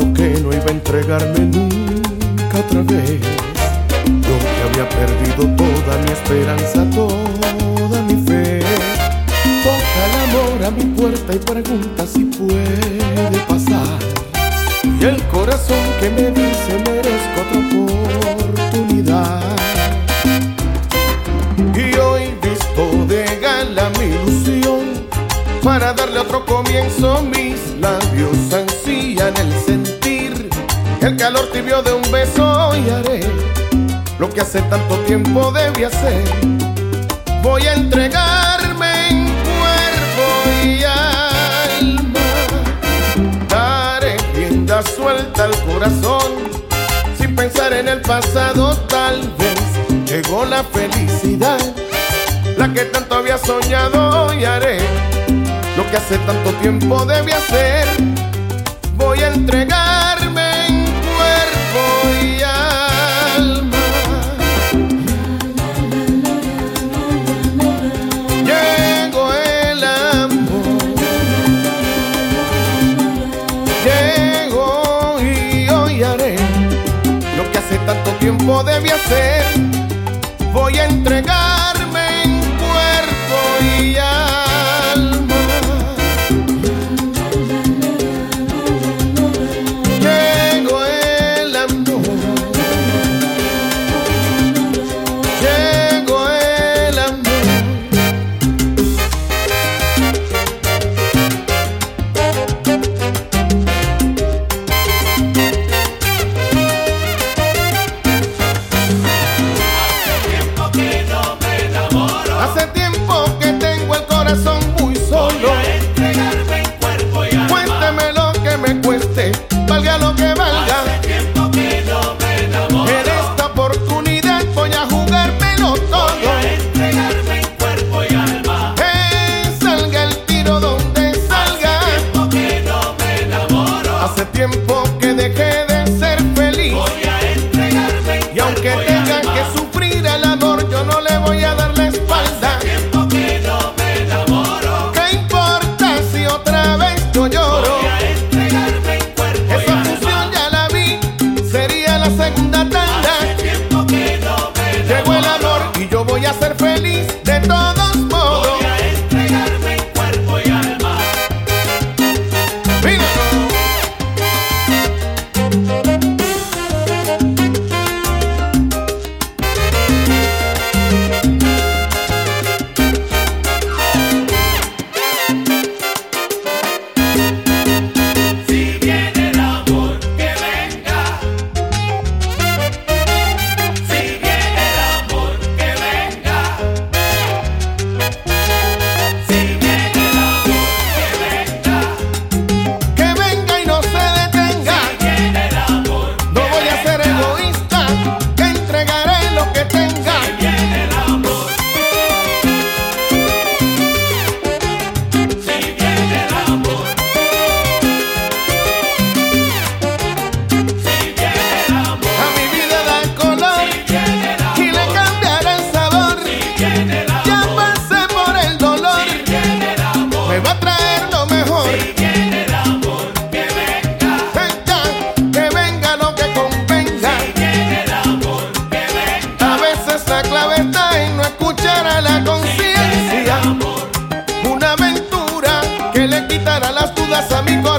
que no iba a entregarme nunca otra vez. Yo que había perdido toda mi esperanza, toda mi fe. Toca el amor a mi puerta y pregunta si puede pasar. Y el corazón que me dice merezco otra oportunidad. Y hoy visto de gala mi ilusión para darle otro comienzo mis labios han ansían el sentir el calor tibio de un beso y haré lo que hace tanto tiempo debí hacer voy a entregarme en cuerpo y alma daré rienda suelta al corazón sin pensar en el pasado tal vez llegó la felicidad la que tanto había soñado y haré lo que hace tanto tiempo debí hacer. Voy a entregarme en cuerpo y alma. Llegó el amor. Llegó y hoy haré lo que hace tanto tiempo debí hacer. Voy a entregarme aunque tengan que sufrir el amor, yo no le voy a dar la espalda. ¿Qué importa si otra vez yo lloro? Esa función ya la vi, sería la segunda tanda. Llegó el amor y yo voy a ser feliz de todos en no escuchar a la conciencia. Una aventura que le quitará las dudas a mi corazón.